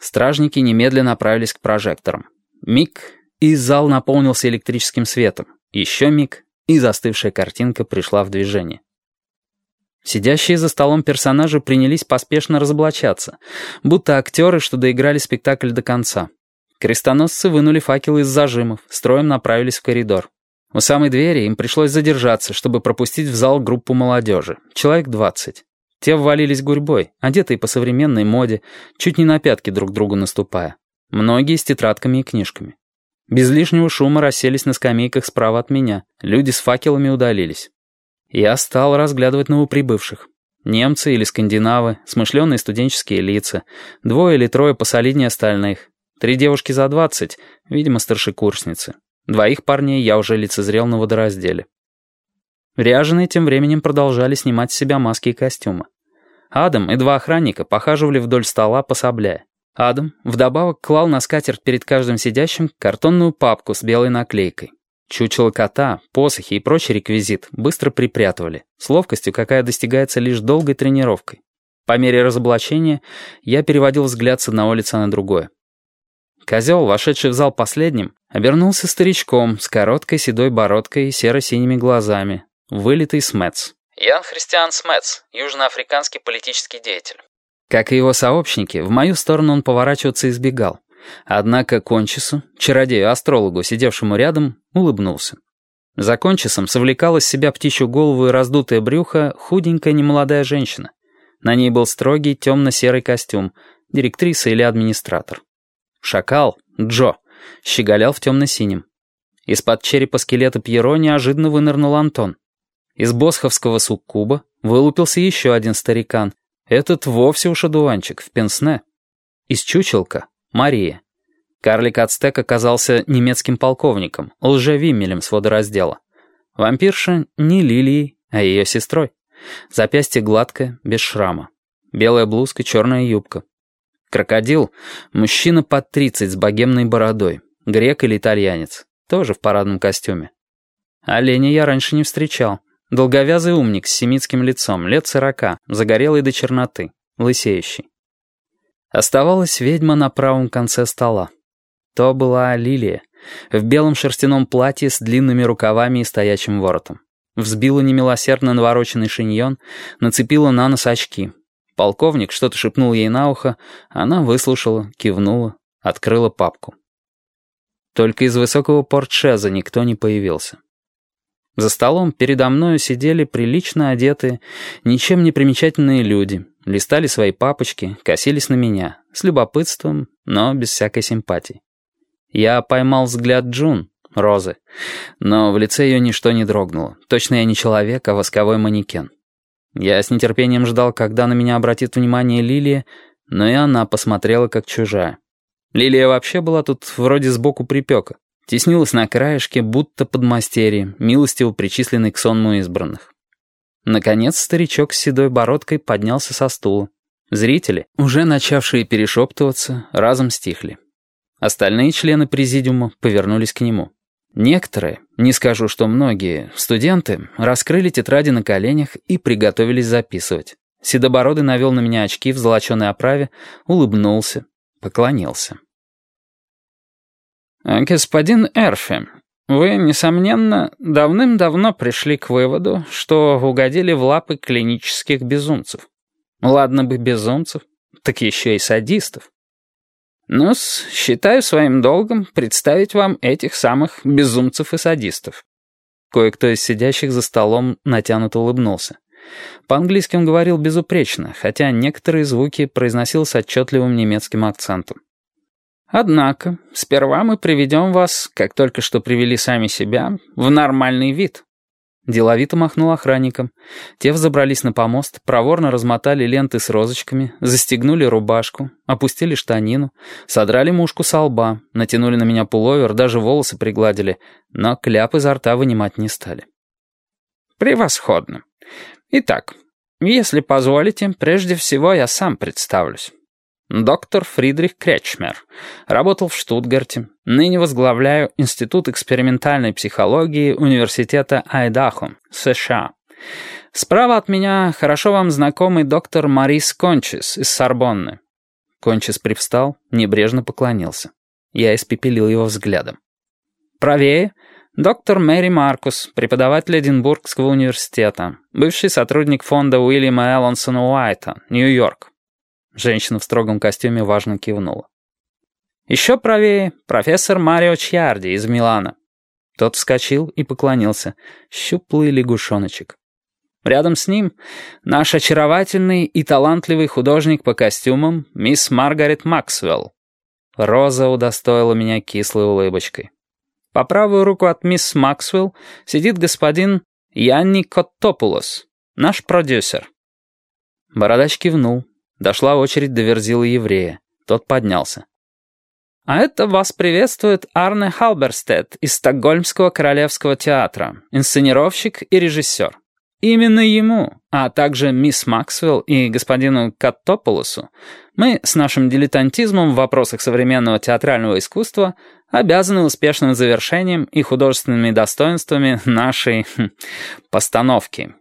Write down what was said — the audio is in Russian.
Стражники немедленно направились к прожекторам. Миг, и зал наполнился электрическим светом. Еще миг, и застывшая картинка пришла в движение. Сидящие за столом персонажи принялись поспешно разоблачаться, будто актеры, что доиграли спектакль до конца. Крестоносцы вынули факелы из зажимов, строем направились в коридор. У самой двери им пришлось задержаться, чтобы пропустить в зал группу молодежи, человек двадцать. Те ввалились гурьбой, одетые по современной моде, чуть не на пятки друг другу наступая. Многие с тетрадками и книжками. Без лишнего шума расселись на скамейках справа от меня. Люди с факелами удалились. Я стал разглядывать новоприбывших. Немцы или скандинавы, смышленые студенческие лица, двое или трое посолиднее остальных. Три девушки за двадцать, видимо, старшекурсницы. Двоих парней я уже лицезрел на водоразделе. Ряженые тем временем продолжали снимать с себя маски и костюмы. Адам и два охранника похаживали вдоль стола, пособляя. Адам вдобавок клал на скатерть перед каждым сидящим картонную папку с белой наклейкой. Чучело кота, посохи и прочий реквизит быстро припрятывали, с ловкостью, какая достигается лишь долгой тренировкой. По мере разоблачения я переводил взгляд с одного лица на другое. Козел, вошедший в зал последним, обернулся старичком с короткой седой бородкой и серо-синими глазами, вылитый Смец. Ян Христиан Смец, южноафриканский политический деятель. Как и его сообщники, в мою сторону он поворачиваться избегал. Однако Кончису, чародею-астрологу, сидевшему рядом, улыбнулся. За Кончисом совлекала с себя птичью голову и раздутое брюхо худенькая немолодая женщина. На ней был строгий темно-серый костюм, директриса или администратор. Шакал, Джо, щеголял в темно-синем. Из-под черепа скелета Пьеро неожиданно вынырнул Антон. Из босховского суккуба вылупился еще один старикан. Этот вовсе уж одуванчик, в пенсне. Из чучелка — Мария. Карлик-ацтек оказался немецким полковником, лжевимелем с водораздела. Вампирша не Лилией, а ее сестрой. Запястье гладкое, без шрама. Белая блузка, черная юбка. Крокодил — мужчина под тридцать с богемной бородой. Грек или итальянец. Тоже в парадном костюме. Оленя я раньше не встречал. Долговязый умник с семитским лицом, лет сорока, загорелый до черноты, лысеющий. Оставалась ведьма на правом конце стола. То была Лилия, в белом шерстяном платье с длинными рукавами и стоячим воротом. Взбила немилосердно навороченный шиньон, нацепила на нос очки, Полковник что-то шепнул ей на ухо, она выслушала, кивнула, открыла папку. Только из высокого портшеза никто не появился. За столом передо мною сидели прилично одетые, ничем не примечательные люди, листали свои папочки, косились на меня, с любопытством, но без всякой симпатии. Я поймал взгляд Джун, Розы, но в лице ее ничто не дрогнуло. Точно я не человек, а восковой манекен. Я с нетерпением ждал, когда на меня обратит внимание Лилия, но и она посмотрела как чужая. Лилия вообще была тут вроде сбоку припека. Теснилась на краешке, будто подмастерье, милостиво причисленный к сонму избранных. Наконец старичок с седой бородкой поднялся со стула. Зрители, уже начавшие перешептываться, разом стихли. Остальные члены президиума повернулись к нему. Некоторые, не скажу, что многие, студенты раскрыли тетради на коленях и приготовились записывать. Седобородый навел на меня очки в золоченой оправе, улыбнулся, поклонился. «Господин Эрфи, вы, несомненно, давным-давно пришли к выводу, что угодили в лапы клинических безумцев. Ладно бы безумцев, так еще и садистов ну считаю своим долгом представить вам этих самых безумцев и садистов». Кое-кто из сидящих за столом натянуто улыбнулся. По-английски он говорил безупречно, хотя некоторые звуки произносил с отчетливым немецким акцентом. «Однако, сперва мы приведем вас, как только что привели сами себя, в нормальный вид». Деловито махнул охранникам. Те взобрались на помост, проворно размотали ленты с розочками, застегнули рубашку, опустили штанину, содрали мушку со лба, натянули на меня пуловер, даже волосы пригладили, но кляп изо рта вынимать не стали. «Превосходно. Итак, если позволите, прежде всего я сам представлюсь. Доктор Фридрих Кречмер. Работал в Штутгарте. Ныне возглавляю Институт экспериментальной психологии Университета Айдахо, США. Справа от меня хорошо вам знакомый доктор Марис Кончис из Сорбонны. Кончис привстал, небрежно поклонился. Я испепелил его взглядом. «Правее — доктор Мэри Маркус, преподаватель Эдинбургского университета, бывший сотрудник фонда Уильяма Эллансона Уайта, Нью-Йорк». Женщина в строгом костюме важно кивнула. «Еще правее — профессор Марио Чьярди из Милана». Тот вскочил и поклонился. Щуплый лягушоночек. Рядом с ним наш очаровательный и талантливый художник по костюмам мисс Маргарет Максвелл. Роза удостоила меня кислой улыбочкой. По правую руку от мисс Максвелл сидит господин Янни Коттопулос, наш продюсер. Бородач кивнул. Дошла очередь до верзила еврея. Тот поднялся. А это вас приветствует Арне Халберстед из Стокгольмского королевского театра, инсценировщик и режиссер. Именно ему, а также мисс Максвелл и господину Каттополосу, мы с нашим дилетантизмом в вопросах современного театрального искусства обязаны успешным завершением и художественными достоинствами нашей хм, постановки.